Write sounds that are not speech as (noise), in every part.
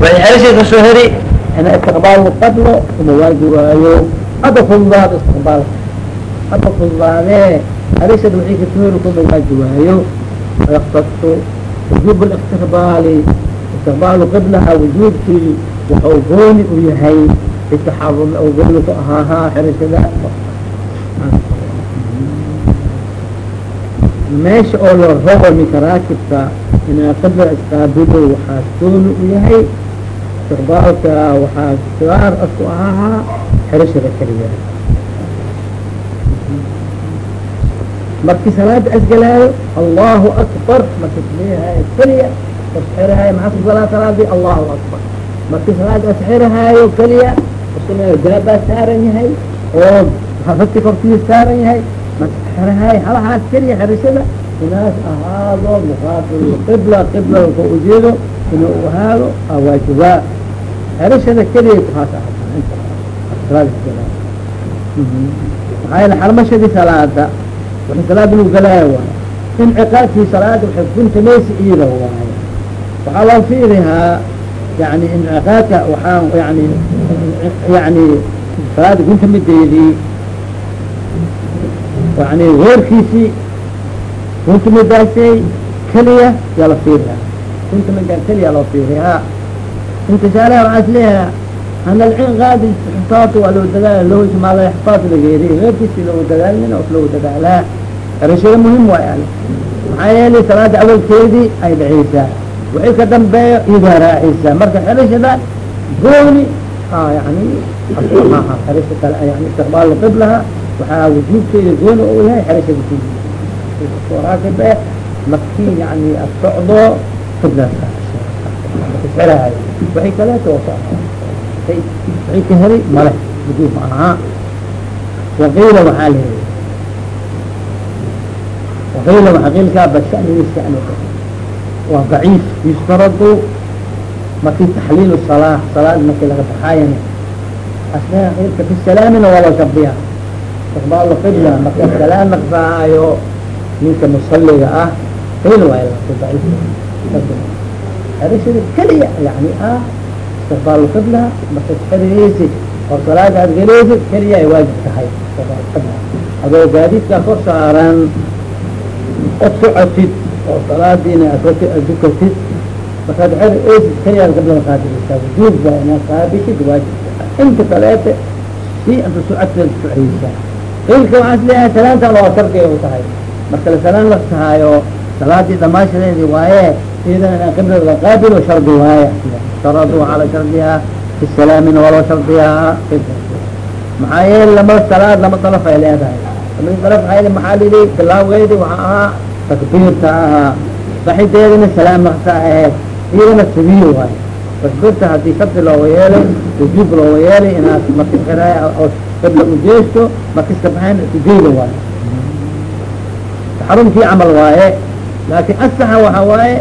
way xeeshay ka soo heri in istiqbaalna qablo uma waagi waayo. Hadda fududaada istiqbaalka hadda fududaadee xerishad waay kasooheri kuma waagi waayo. Fayaktadtu wujuub اlistiqbaali istiqbaalu qiblaha wujuubkii waxau gooni u yahay bitaxarumi au ku ahaahaa xerishada meesha oo la rabo minka raakibka inaa qibla isqaabilo waxaa gooni u yahay istiqbaalka waxaa gaar asku ahaahaa xerashada keliya marki salaada asgalaayo allahu akbar markas leeyahay keliya asxirahayo maxaa ku galaa salaadii? Allahu akbar. Marki salaada asxirahaayo keliya daabaa saaran yahay oo ragti korkiisa saaran yahay masxirahaay halahaas keliya xerashada. Inaas ahaado muqaabil qibla qibla ka ujeedo inuu u ahaado awaajibaa xerashada keliya kuhaas maxaa yele xarmashadii salaada waxay salaada lagu galaayo waay inciqaadkii salaada waxay guntamaysi iyada waayo waxaa loo fiirihaa yani inciqaadka waxaa yani yani salaada guntamideedii yani weerkiisii guntamidaasay keliya yaa la fiirihaa guntamidaa keliya loo fiirihaa is leeyaha ana alcinqaadi xifaatu waa loo dadaala loo ismaala xifaat lageeri weerkiisi loogu dadaalmina of loogu dadaalaa xerashada muhiim waay maxaa yeelay salaada awalkeedii ay dhaceysaa wixii ka dambeeyo idaa raacaysaa marka xerashada gooni yani xerasha kale yani istiqbaal qiblaha waxaa wujuubkeeda gooni u yahay xerashada raakib eh markii yani ad socdo qiblaska xerahayo waxay kaleeto waxay ka heli male wujuub ma aha waqiila waxaa la heli waqiila waa qiilkaa bashaniga shaniga waa daciif yustaradu markii taxliil salaa salaad markii laga baxaayana asna qilka fi salaamina waa loo shardiya istiqbaal qibla marka salaam naqsaayo ninka musaliga ah qiil waay xerashada keliya yani ah istiqbaal qibla marka xeriyeysid oo salaada aad geleysid keliya ay waajib tahay qibla adoo gaadiidkaa kor saaran od socotid oo salaadiina dukatid markaad xer eysid keliyaad qiblada qaabilisaa wujuub waa inaad qaabishid waajib inta kaleete si anta socodkeed soceysaa is leeyahay salaantan waa shardiga u tahay. Marka la salaan la tahaayo salaadii dhamaashadeedii waaye idan inaa qiblada la qaabilo shardi waaye. Sharadu calaa shardihaa fi waa loo shardiyaa. Maxaa yeele lama salaad lama dalaf ay leedahay. Lama dalaf ayl maxaa lidi bilaawgeedi waxaa ahaa takbiirta ahaa. Baxideedina salaam naqsa aheed iyadana sabiil waayo takbiirta haddii shardi looga yeelay wujuub looga yeelay inaad marki xiraay oo qibla ujeesto markiska baxayn ujeeda waayo taxarumkii camal waaye laakin asaxa waxa waaye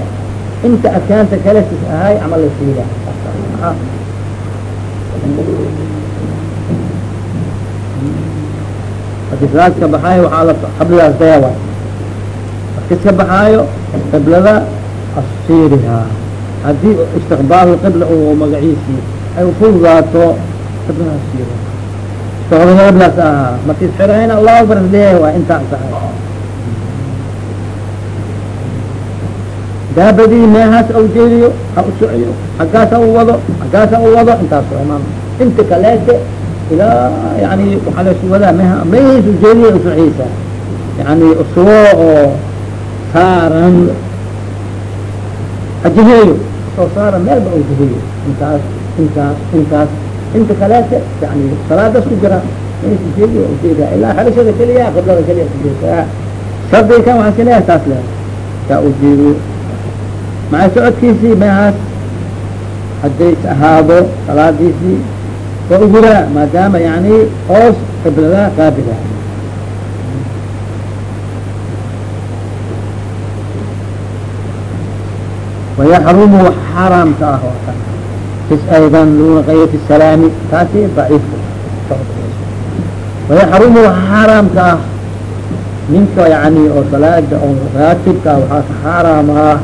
inta adkaanta kale sis ahay camal la siida haddii salaaska baxaayo waxaa la qablidaas daya waay markiska baxaayo qiblada asiirihaa haddii istiqbaal qibla u magaciisii ay ufududaato qiblada qiblaas ahaa markis xirahayna allahu akbar leeyahay waa intaas ahay daabadii meehaas au jeediyo ha u socyo haggaas ha u wado haggaas ha u wado intaas imaam inta kaleete ilaa yani waxaa lasu wadaa meha mehiis ujeediya usoceysaa yani usugo oo saaran hajiheeyo soo saaran meelba u jiheeyo intaas intaas intaas inta kaleete yani salaadas ku jira u jeedaa ilaa xerashada keliya qiblada keliya shardiga kan waxaa sileeyahay taas le taa ujeedo maca socodkiisii mehaas hadday ahaado salaadiisii waa uguraa maadaama yani hoos qiblada qaabila wayaxrumu xaaraamka ah oo kan aydan lunaqaya fi salaami taasi daciif wayaxrumu xaaraamka ah ninka yani oo salaada oo raatibka waxaa ka xaaraam ah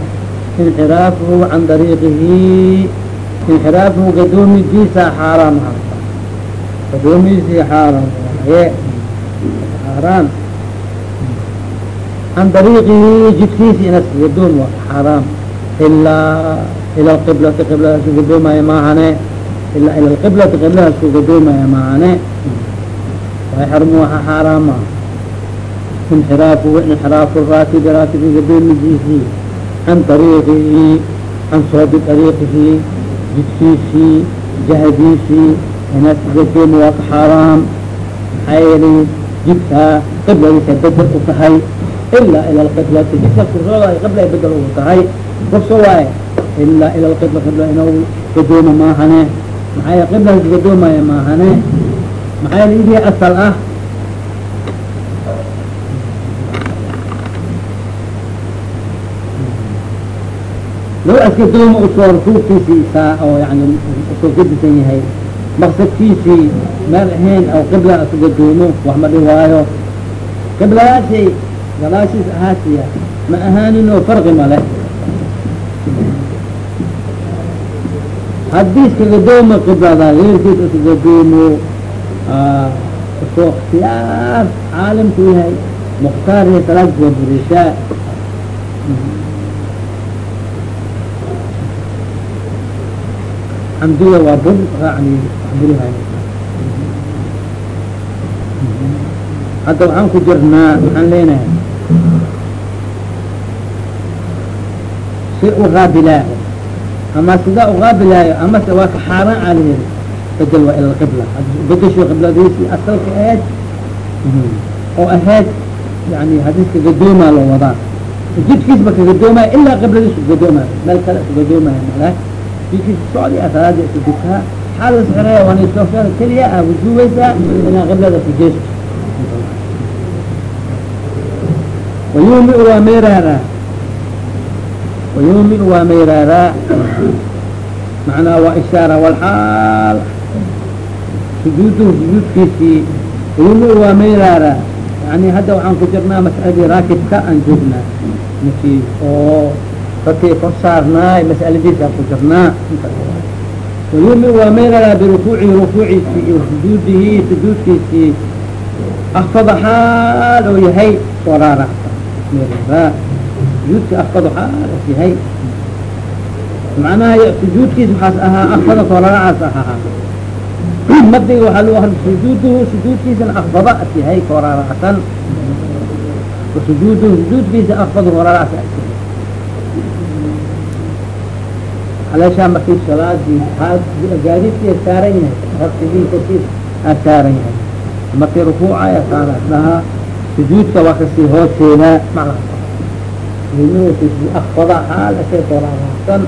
inxiraafuhu can dariiqihi inxiraafuhu gadoomidiisa xaaraam ha gadoomidiisii xaaraam waaye xaaraam can dariiqihi jidkiisi inas gadoom xaaraam ilaa ila lqiblati qibladaasku gadoomaya maahane ilaa ila lqiblati qibladaasku gadoomaya maahane way xarmu waxa xaaraama inxiraafu inxiraafu raatibi raatibki gadoomidiisii can dariiqihi can soobi dariiqihi jidkiisii jahdiisii inas gadoomi waa ka xaaraam maxaa yeelay jidkaa qibladiisa bedel u tahay ilaa ila lqiblati jidka kurooda qibla bedel ugu tahay rugso waaye ilaa ila lqibla qibla inuu gadooma maahane maxaa qiblaas gadoomaya maahane maxaa yele idii asal ah. Low askadooma u soo rukuubkiisii saa oo yani u soo gadisan yahay maqsadkiisii meel ahayn oo qibla asu gadoomo wax ma dhi waayo qibladaasi gadaashiis ahaasiya ma ahaaninoo farqi ma leh haddii iska gadoomo qiblada geerkiis iska gadoomo u soo ikhtiyaar caalimku yahay mukhtaar iyo salaadis waa burishaa. Xamdiga waa bur yani burihay hadda waxaan ku jirnaa waxaan leenahay si u qaabilaayo ama sidaa uqaabilaayo amase waa ka xaaraan aliheri bedel waa ila lqibla bedesho qibladiisi asalka aheed oo aheyd yani hadiiska gadoomaa loo wadaa jidkiisba kagadoomaya ilaa qibladiis kugadoomaya meel kale kugadoomaya male jidkiisa socdi salaada isu dukaa xaal isxiraya waa nisoo keliya a wujubaysaa inaa qiblada kujeesto wayumi waa meyraaraa wayumi waa meyraaraa macnaa waa ishaara walxaal sujuuduhu sujuudkiisii wayumi waa meyraaraa yani hadda waxaan ku jirnaa mas'aladii raakibka aan joognaa maki oo dadkii kor saarnaay mas'aladiisaan ku jirnaa wayumi waa meyraaraa birukuucihi rukuuciisii iyo sujuudihi sujuudkiisii akfada xaal oo yahay soo raaracsan meyraaraa sujuudki akfado xaal os yahay macnaha sujuudkiis waxaas ahaa akfada soo raaracaas ahaa madiga waxaa loo akri sujuuduhu sujuudkiisana akfada as yahay soo raaracsan sujuuduhu sujuudkiisa akfada soo raaracsan as yahay haleeshaa markii salaadii gaadiidkii saaran yahay rabtigii korkiis aa saaran yahay markii rukuucaya saara dhahaa sujuudka waa ka sii hooseedaa macnaha akfada xaal ashay soo raaracsan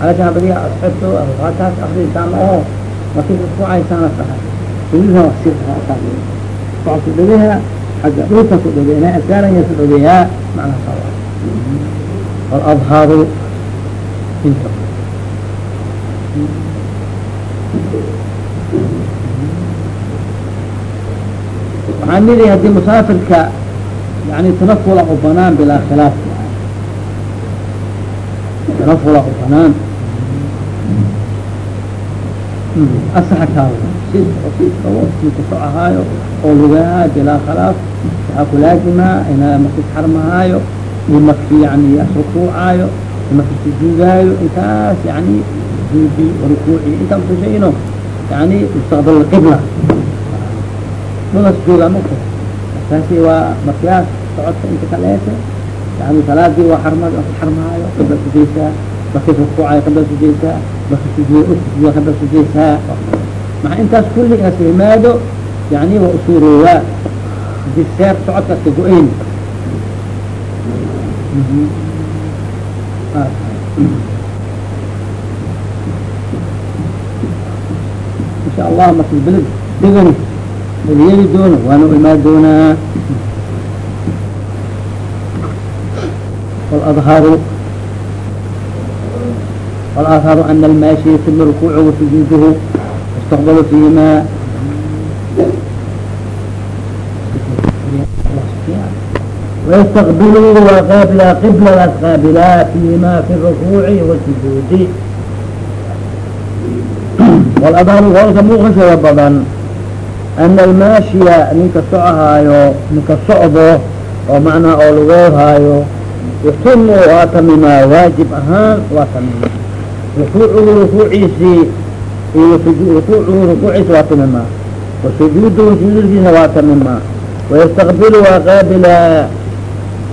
haleeshaa badiga asxibto awqaataas akrisaama oo markii rukuucaysaana tahay waa ka sii raaracsan waa ku dhawehaa xagga dhulka ku dhaweynaa saaran yahay ku dhaweeyaa macnaha waladhaaru inta waxaan nidhi haddii musaafirka yani tanafula u banaan bilaa khilaaf tanafula u banaan asaxa kuso ahaayo oo lugahaa bilaa khilaaf waxaa kulaazimaa inaa markis xarmahaayo iyo marki yani rukuucaayo marki sujuudaayo intaas yani sujuudi rukuuci intaa usushaino yani mustaqbal qibla dhulas joogaa mako taasi waa markaas socodka inta kaleete yani salaadii waa xarma xarmaayo qibla sujaysaa markii rukuucayo qibla sujaysaa marki sujuud usujuuda qibla sujaysaa maxa intaas kulli inas yimaado yani waa usuurooyaa haddii seer ka go'ayn insha allah marki beled degani yeeli doono waana u imaan doonaa واأظهر والأظهر أن الماشي يتم ركوعه وسجوده يستقبل فيهما ويستقبلوا وقابلا قبلة قابلا فيما في الركوع والسجود والأظهر قولka muuqashada badan أن الماشية ninka socahaayo ninka socdo oo macnaha oo lagoohaayo يتم waa tamimaa waajib ahaan waa tamimaa ركوuعgu ركوuciisii iyo ركوuعgu ركوuciisi waa tamimaa وسجوده سجوudkiisa waa tamimaa ويستقبل waa qaabila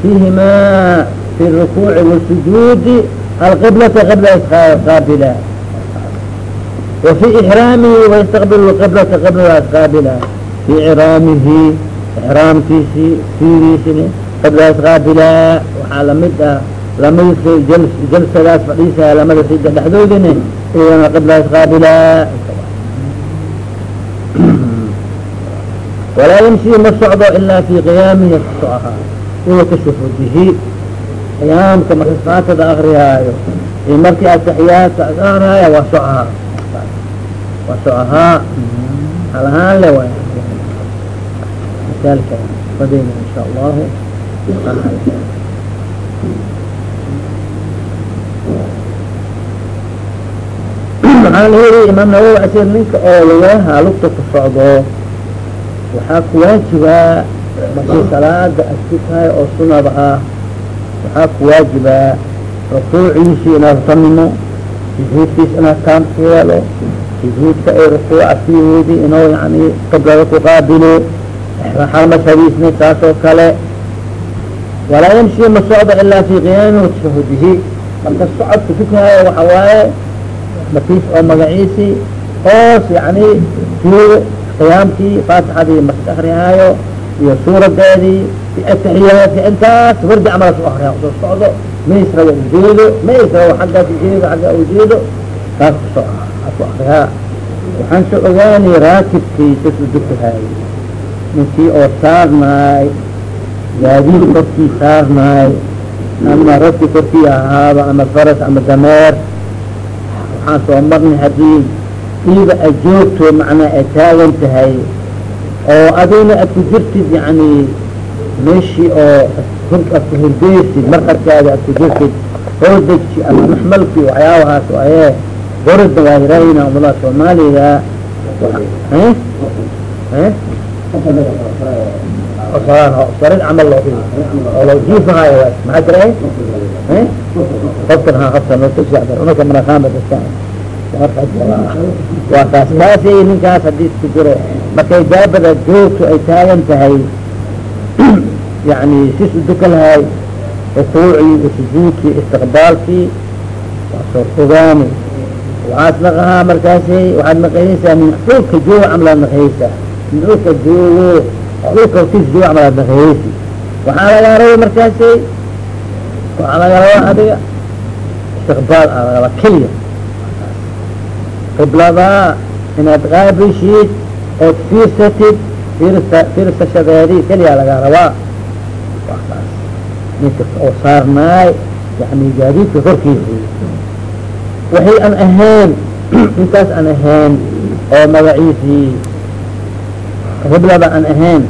فيهما في الركوع والسجود القبلة قبلة قابلة وفي إحرامه ويستقبل القبلة قبلة قابلة في إحرامه إحرامkiisi fiiriisini fadgaas qaabila waxaa la mid ah lama jalsadaas fadhiisaya lamada sida dhexdoodine iyana qiblaas qaabila. (clears throat) Walaa yamshi ma socdo ilaa fi qiyaamihi kuso ahaa iyo kashufudihi qiyaamka marka saatada akriyaayo iyo markii ataxiyaadka akriyaayo waa socahaa waa socahaa halahaan le way misaalka fadina insha allahu maxaa la yiri imaam nawowi asir ninka oo lugaha lugta ku socdo? Waxaa ku waajibaa markii salaada askutahay oo sunada ah. Waxaa ku waajibaa rukuuciisi inaad tamimo sujuudkiis inaad taam ku yeelo sujuudka ay rukuuca fiihoodi inuu yani qiblada ku qaabilo xalmashadiisna saas oo kale walaa yamshi ma socdo ilaa fi qiyaami watashahudihi marka socodka tukaayo waxa waaye makiis oo magaciisi hoos yani qiyaamkii faatixadii marka akrihaayo iyo suuradeedii ataxiyaadka intaas wardi camala soo akriya soo socdo mays rabo ujeedo mays rabo xaggaas ujeedo xaggaa ujeedo taas ku soo ku akriyaa waxaan soo ogaanay raakibkii dadku dukahaayo ninkii oo saarnaay gaadiid korkii saarnaay ama ragki korkii ahaaba ama faras ama dameer. Waxaan soo marnay haddii iiba ay joogto macnaa ay taagan tahay oo adina ad ku jirtid yani meeshii oo ad ku hurdeysid markarkaada ad ku jirtid hoodajki ama maxmalki waxyaabahaas aye gorida waa yirahayna umadaha soomaaliga sarid camal loo oo loo jiifahayo maxaa jira qabtan ha qabtan unaka manakaan waa kaas kaasi ninkaas haddii isku jiro markay daabada joogto ay taagan tahay yani sis u dukalahay rukuucii sujuudkii istiqbaalkii waa soo fogaani waxaad naqahaa markaasi waxaad naqayeysaa min dhulka joogo camalaad naqayeysaa min dhulka joogo joogo camalaad naqayeysi waxaa lagaa raba markaasi waxaa laga rabaa adiga istiqbaal aa laga rabaa keliya qibladaa inaad qaabishid ood fiirsatid fiirsa fiirsashadeedii keliyaa lagaa rabaa. Wakaas ninka oo saarnaay yani gaadiidka korkiisi waxay aan ahayn (clears throat) intaas aan ahayn oo magaciisii qiblada aan ahayn.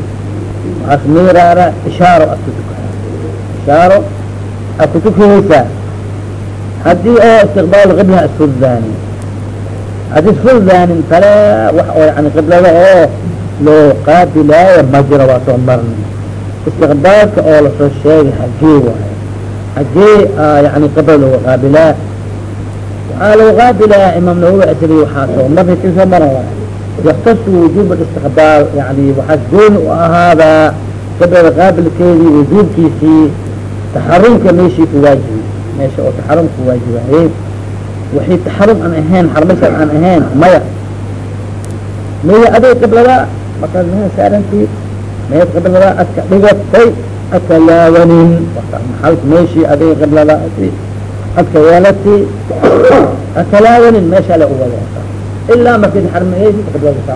Waxaas miraara ishaaro aad ku tukaa ishaaro aad ku tukihaysaa haddii oo istiqbaal qiblaha isfuddaani haddii isfuldaanin kale wax oo yani qiblada oo loo qaabilaayo ma jiro waa soo marna istiqbaalka oo la soo sheegay xagee waayo. Xagee yani qibla looga qaabilaa. Waxaa lagu qaabilaa imaam nawowi asri waxaa soo marnay ki soo maran waay yaktasu wujuub istiqbaal yani waxaas gooni u ahaadaa qiblada qaabilkeedii wujuubkiisii taxarumka meeshii ku waajibi meesha oo taxarum ku waajibaayey waxay taxarum aan ahayn xarmashan aan ahayn maya maya aday qiblada markaad meha saarantii meed qiblada adka dhigatay adka laawanin maxalka meeshii aday qiblada adka yeelati adka laawanin meesha le uwada ilaa markayd xarmayaysid xudwada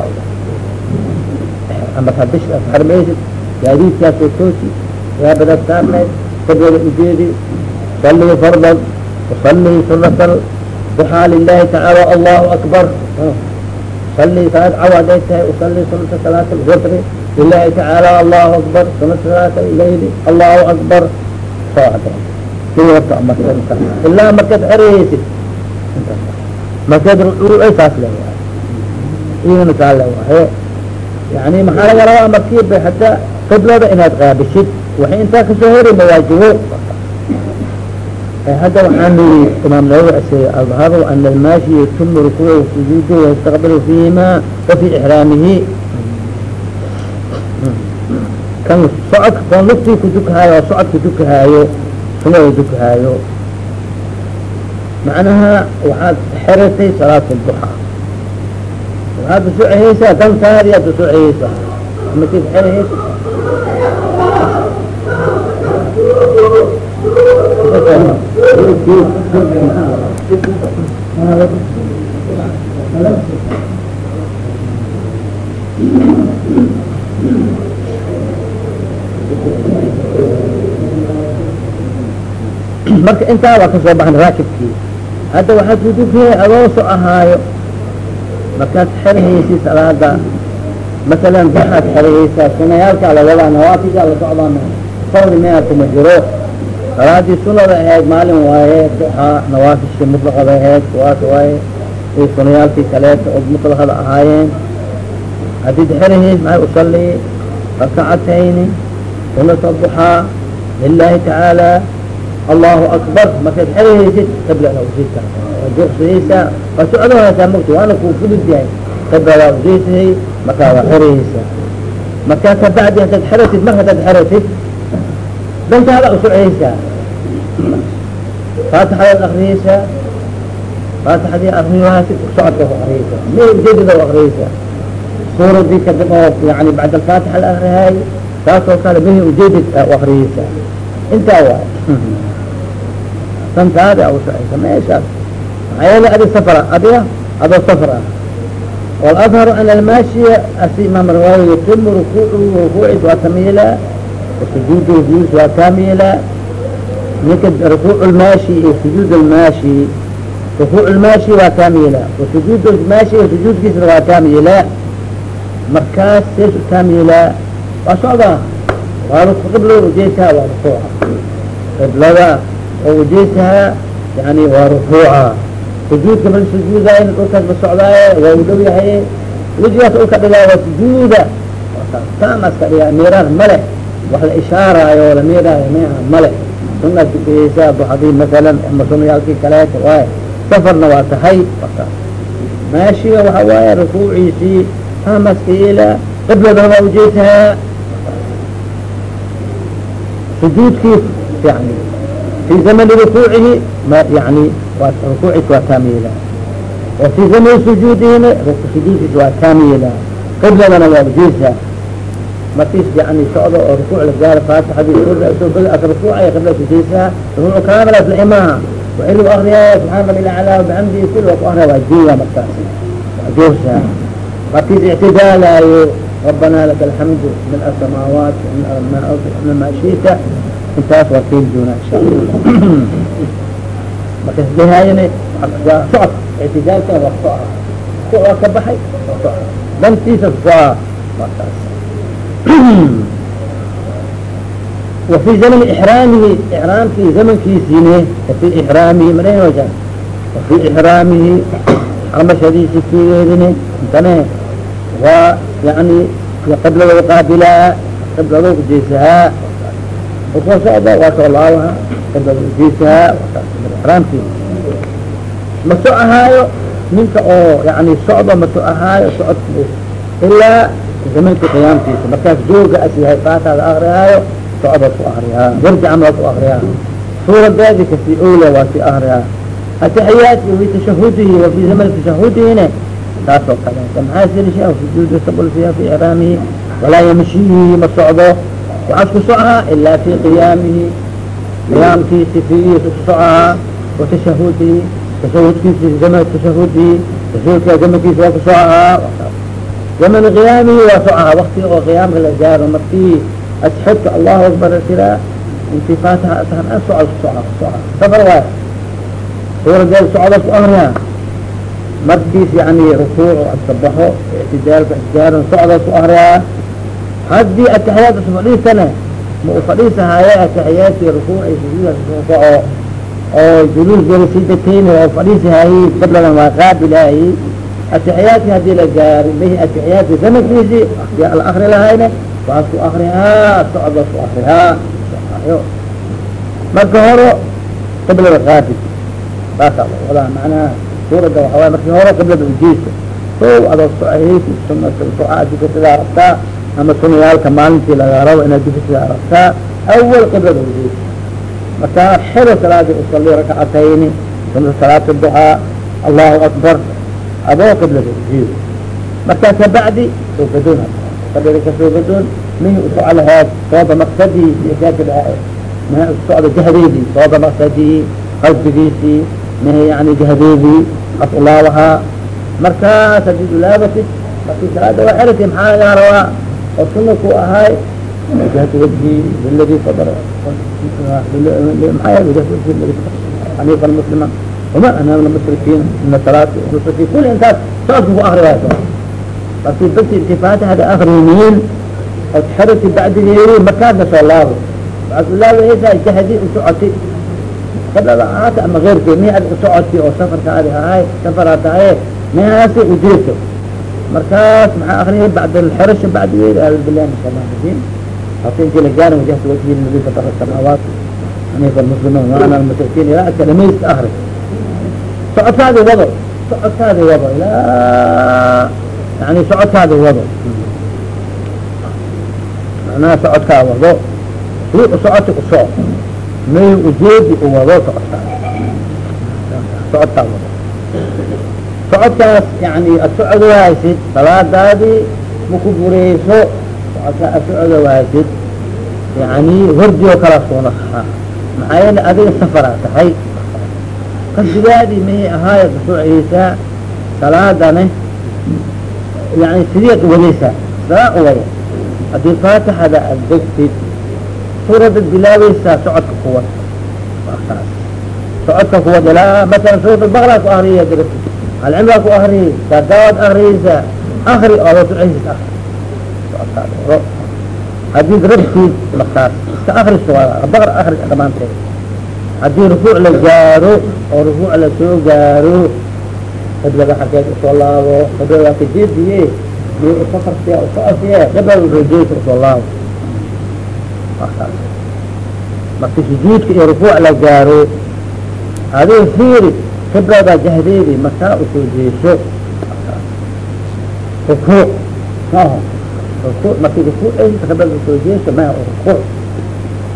ama kabish xarmayaysid gaadiidkaasoo toosi yaabadaad saarnayd xudwada ujeedi salii fardan wasalii sunatan duxaa lilahi tacaala allahu akbar salii salaad cawa haday tahay usalii sunata salaat witr lilahi tacaala allahu akbar sunat salaat leyli allahu akbar ilaa markaad xerayaysid rucuucay saas leeyahay. Iyagana saa leewahay yani maxaa laga rabaa markiiba hataa qiblada inaad qaabishid waxay intaa ka soo heri mawaajibo hadda waxaan niri imaam nawawi asey adharu ana almaashi yatumu rukuucu sujuudu wayastaqbilu fihima wafi ixraamihi kan socodka kon lugtii ku dukahaayo socodka dukahaayo sunada dukahaayo macnaha waxaad xeratay salaat duxa. Waxaad usooceheysaa dantaadi aad usooceheysaa markii xeraheysa marka intaa waa ka soo baxan raakibkii hadda waxaad kudukiyay adoo so ahaayo markaad xerahaysi salaada masalan waxaad xerahaysaa sunayaalkaa lawadaa nawaafishaa la socdaa fardi mea kuma jiro salaadii sunada ahayd maalin waaye duxaa nawaafishii mutlaqada ahayd kuwaas waaye. Iyo sunayaalkii kaleeta oo mutlaqada ahaayeen. Haddii xerahays maxay usalii rakacatayni sunata duxaa lilahi tacaala allahu akbar markaad xerahaysid qiblada usiisa duqsihaysaa waa socdo haysaa mugta waana kuu yahay qiblada usiisay markaa waa xerahaysaa markaa kabacdi hadaad xeratid mar hadaad xeratid dantaada usoceysaa faatixadaad akriyeysaa faatixadii akriyohaasid socodka ku akriyeysaa mi ujeedada u akriyeysaa suuradii kadib yani bacd alfaatixa la akrihaay taas kale mihi ujeedid u akriyeysaa intaa waay dantaada usoceysa meeshaas maxaa yeele adi safra adiga adoo safr ah waladharu ana almaashiya asi imaam rawaawi yatimu rukuucu rukuucis waa tamiila وسجود الجلوس waa كاملا ninka ركوع الماشي iyo سجود الماشي ركوع الماشي waa كاملا وسجود الماشي سجوudkiisna waa كاملا markaas s كاملا waa socdaa waa qبla ujeesaha waa ركوعa qblada oo wajeytaha yani waa rukuuca sujuudka mal sujuudaay dhulkaas la socdaaye waa u dhow yahay wejigaas ulka dhigaa waa sujuuda taamaska dhigaa meeraas male wax la ishaaraayo la meeraayo meha male sunaad kudhegeysaa haddii masalan ama sunayaalkii kaleeto waaye safarna waa tahay maashiga waxa waaye rukuuciisii taamaska yeela qibladana waa wajeytaha sujuudkii yani fi zamani rukuucihi ma yani rukuuciis waa taamyeela wa fi zamani sujuudihina sujuudkiis waa taamyeela qibladana waa ujeesaa markiis yani socdo oo rukuuc la gaaro faatixadii as rukuucay qibla kujeysaa rukuuc kaamilas la imaaha wain lu akriyaaya subxaana rabi laclaa bixamdihi kul waa ku akriya waa jeeya markaas waa joorsaa markiis ictidaalaayo rabbana laka alxamdu min asamaawaat min ma shita intaas waa keeni doonaa insha allah markaas lehaayana waa socod ictidaalka waa soca ku waa ka baxay waa soca dantiisa soca markaas وفي زمن إحرامه إحرامki زمنkiisine وفي إحrاamihi madhn وفي إحrاamihi xrmashadiisi kigeedine intane waa yani qiblado qaabilaa qiblado ujeesahaa socda waa soo qiblado ujeesahaa إحraamki maso ahaayo? Ninka oo yani socdo maso ahaayo? Socod ilaa zamanki qiyaamkiisa markaas jooga as yahay faataada akrihaayo socda ku akriyaa jarjacan waa ku akriyaa suuradeedi kasi owla waa si akriyaa ataxiyaadki fi tashahudihi wa fi zamani tashahudihine taas oo kaleeta maxaa sirisha sujuudu sabl fiha fi ixraamihi walaa yamshihi ma socdo waxaas ku socahaa ilaa fi qiyaamihi qiyaamkiisi fiigiisa ku socahaa wa tashahudihi tashahudkiisi zamankiisa waa ku socahaa zaman qiyaamihi waa socahaa wakti oo qiyaamka la gaaro markii asxibka allahu akbar tiraa intii faatixa asahan an socod ku soca soca safar waay suuradeed socda ku akriyaa markiis yani rukuuc askabaxo ictidaalka isgaaran socda ku akriyaa haddii ataxiyaad usu fadhiisana ma u fadhiisahaaye ataxiyaadki rukuuci sujuudkaco oo juluus geli sidatain oo fadhiisahaaye qibladan waa qaabilaayi atixiyaadki haddii la gaari bihi atixiyaadki sanadkiisi yaa la akri lahayne waas ku akrihaa socod waas ku akrihaa marka horo qiblada qaabil. Saasaa la wadaa macnaha suuradda waxawaay marki hore qiblada ujeesa o adoo socohaysi suna soca dukasidaa rabtaa ama sunayaalka maalintii laga rabo inaad dukasidaa rabtaa awal qiblada ujeesa markaa xiro salaadi usali rakcatayni salaata ducaa allahu akbar adoo qiblada ujeesa markaa kabacdi soo gadoon fadhiga ka soo gadoon mihi usoco lahaad sooba maqsadii kaakada mihi usocda jahdeedii sooba maqsadii qalbigiisii mihi yani jahdeedii as ulaabahaa markaas haddii ulaabatid markii salaada waa xerati maxaa lagaa rabaa oo suna ku ahaay wajhatu wajhi ladi fadr maxaa xaniifa muslima wama ana min mushrikiin ina salaati nusuki kuli intaas socodka ku akri waayo markii basi inti faatixada akriniin od xerati bacdigeedi markaadna soo laabo waxaad ulaabaysaa jahdi usocoti kadada ahaata ama keyrkeed mi ad usocoti oo safarka adi ahay safaraa tahaye mihaasi ujeeso markaas maxaa akriya bacd alxerasha bacdigeedi acuudu billahi min shaitan rajiim hata intii la gaari wajahtu wajhi nabi fatara samaawaat. Anifa muslimin wa ana almushrikiin ilaa adka dhamayska akri wado socodkaadi wado ilaa yani socodkaadi wado. Macnaha socodkaa wado si usocoti usoc may ujeedi u wado socodkaa wado socodkaas yani ad socdo wahaysid salaadaadii maku bureyso socodkaa ad socdo wahaysid yani wardi oo kala soo nasaa maxaa yeele adiga safaraa tahay. Qasdigaadii mahi ahaaya kusooceysaa salaadane yani sideed uwadeysaa saa uwado haddii faatixada ad degtid suuradad bilaabeysaa socodka kuwad socodka kuwad ilaa masalan suurat albaqra ku akriya dirati alcimraa ku akriy daadaawad akriyeysaa akri odo duceysis akri haddii rabtid markaas iska akriso baqra akri dhamaanteed haddii rukuuc la gaaro oo rukuuc la soo gaaro qiblada xaggeed u soo laabo qiblada waa kajeediye safarsiya usocosiye qiblada rajeysa u soo laabo marki sujuudka iyo rukuuc la gaaro adii fiiri qiblada jahdeedi markaa u soo jeeso rukuuc maho rukuuc marki rukuuceysa qiblada u soo jeeso maha rukuuc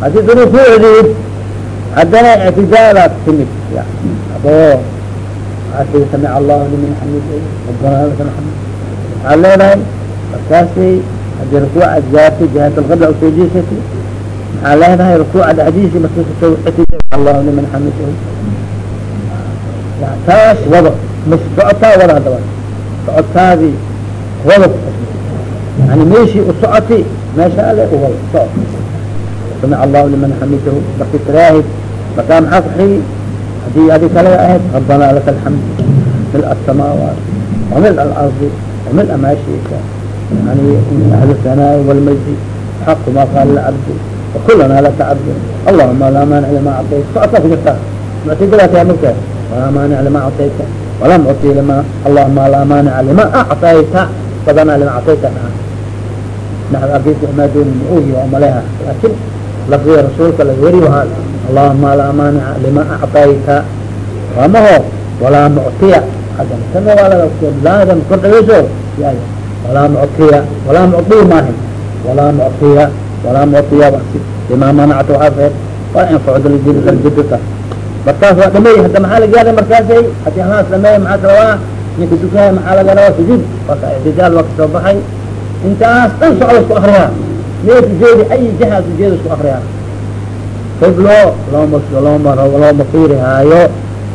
haddii da rukuucdid haddana ictidaalaad timid abo ati samic allahu liman xamid rabbana lakal xamd waxaad leedahay markaasay haddii rukuuc ad gaartay jihat alqibla u soo jeesati maxaa leedahay rukuuca dhexdiisi markii ku soo allahu liman xamid taas wado mas socotaa wada hadaba socotaadii wado yani meeshii u socoti meesha u wado soco samic allahu liman xamidahu markii taraahid markaa maxaa ku haddii adi kale ahayd rabanaa laka alxamd mil asamaawaat wamil alardi wamil maa shiita yani ahlu sanaa'i walmajdi xaqu maa qaala lacabdi wakullanaa laka cabdi allahuma laa maanic lima cadayt socotaa ku jirtaa. Muctadilaata markaas ولا مانع لما أعطيت ولا معطي لما اللهم لا مانع لما أعطيت فضنا لما أعطيت نحن أبيت ما دون مؤوهي وعملها لكن لفظي رسولك الغيري وهذا اللهم لا مانع لما أعطيت وما هو ولا معطي هذا سنة ولا لازم كنت يسوع يعني ولا معطي ولا معطي ما هي ولا معطي walaa muطiya lima manacta waxaa waa infacd ljidta markaas waa dhameey hadda maxaa la gaaray markaasay haddii haas dhameey maxaa rabaa ninka dukahay maxaa laga rabaa sujuud waka ictidaal waa ka soo baxay intaas dhan socda isku akriyaa mees ujeedi ay jahaas ujeeda isku akriyaa qiblo looma looma looma fiirihaayo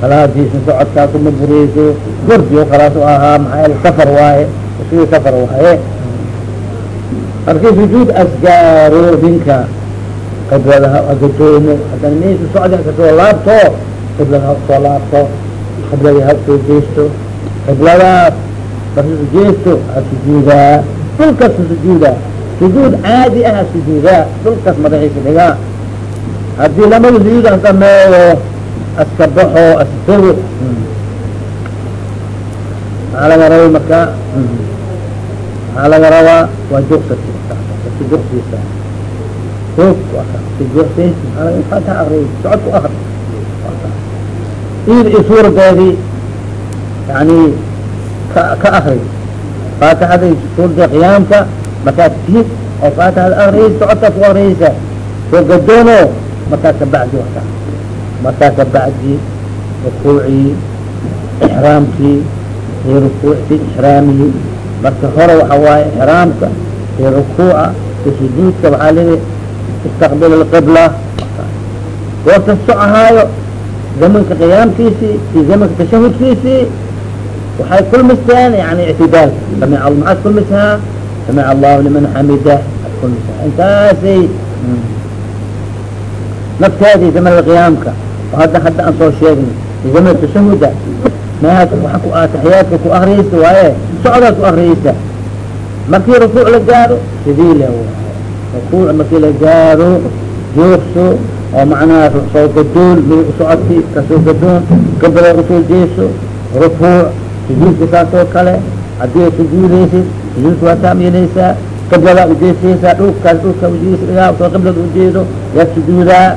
salaadiisa socodkaa kuma bureyso gordiyo khalaas u ahaa maxaa safar waaye isugii safar waaye markii sujuud asgaaro ninka qiblada ha agadoomo haddana meesha socda ka soo laabto qiblada ha u soo laabto qibladii ha u soo jeesto qibladaas marka ujeesto ha sujuudaa dhulkasta sujuudaa sujuud caadi aha sujuudaa dhulkaas madaxiisa dhigaa. Haddii lamada sujuud an dhameeyo aska baxo asfego maxaa laga rabay marka maxaa laga rabaa? Waa juqsati juqsiisa juqsiis fata akri id i suuradeedii yani ka ka akri faatixada suurada qiyaamka markaad tihid oo faatixada akriyaysa socodkaas ku akriyaysa soo gadoono markaas kabacdi waka markaas kabacdi rukuucii ixraamkii iyo rukuucti ixraamihi marka hore waxa waaye ixraamka iyo rukuuca iyo sujuudka waxaa lii istaqbil alqibla goorta socahaayo zamanka qiyaamkiisii iyo zamanka tashahudkiisii waxay kulmiseen yani ictidaalka samic maxaad kulmisaa samic allahu liman xamida ad kulmisaa intaasay nafteedii zaman qiyaamka oo hadda hadda aan soo sheegnay iyo zaman tashahuda meha waa ku taxiyaadka ku akriyaysa waaye socdaad ku akriyaysa markii rukuuc la gaaro sidii le rukuuc markii la gaaro joogso oo macnaha soo gadoon socodki ka soo gadoon gabada u soo jeeso rukuuc sujuudka saas oo kale haddii sujuudaysid sujuudka waa taam yeelaysaa qibladaa ujeesaysaa dhulkaas dhulka ujeesdaa soo qiblada ujeedo yaa sujuudaa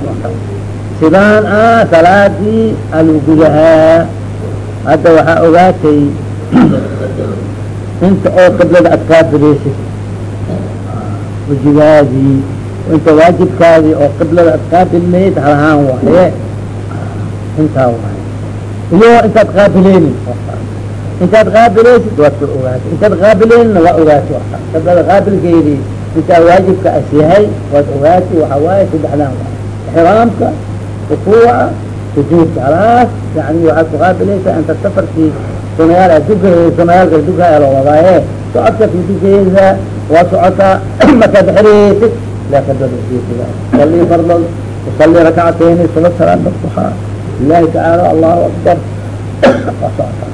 sidaan ah salaadii alugudahaa hadda waxaa ogaatay inta oo qiblada ad kaafilaysid wajigaadii inta waajibkaadii oo qiblada ad qaabilmayd halahaan waaye intaa waaye iyo intaad qaabileynin intaad qaabilaysid waad ku ogaatay intaad qaabileyninna waa ogaatay qiblada qaabilkeedii intaa waajibka as yahay waad ogaatay waxaa waaye saddexdaan waay ixraamka rukuuca sujuudka alaas yani waxaad ku qaabilaysaa inta safarkii sunayaal aduga sunayaalka dugaa loo wadaaye socodkaas udugeysa waa socotaa markaad xereysid salii fardan usalii rakcatayni sala salaata duhaa lilahi tacaala allahu akbar waa socotaa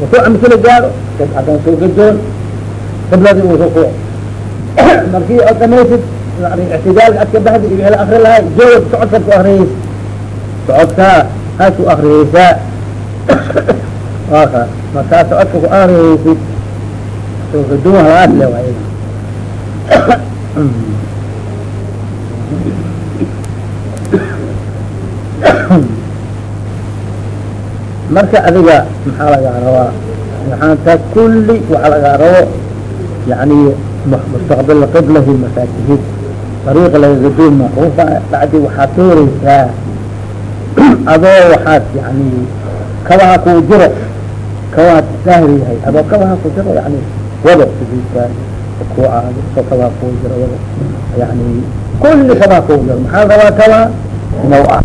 rukuuca masi la gaaro haddana soo gadoon qibladii uu rukuuc markii od dhamaysid ictidaalka ad ka baxdi iyo la akri lahay joog socodkaad ku akriyeysa socodkaa aad ku akriyeysaa markaa socodka ku akriyeysid gadoon halaas (coughs) le waay marka adiga maxaa lagaa rabaa? Maxaanta kulli waxaa lagaa rabo yani mustaqbil qiblahi masaajihid dariiqa lagagadooy macruufa bacdi waxaad tooreysaa (coughs) adoo waxaad yani kabaha kuu jiro kabahaad daahir yahay adoo kabaha ku jiro yani wado sujuudkaas rukuucaada soo kabaha kuu jiro wado yani kulli kabaha kuu jiro maxaa rabaa kabaha inuu ah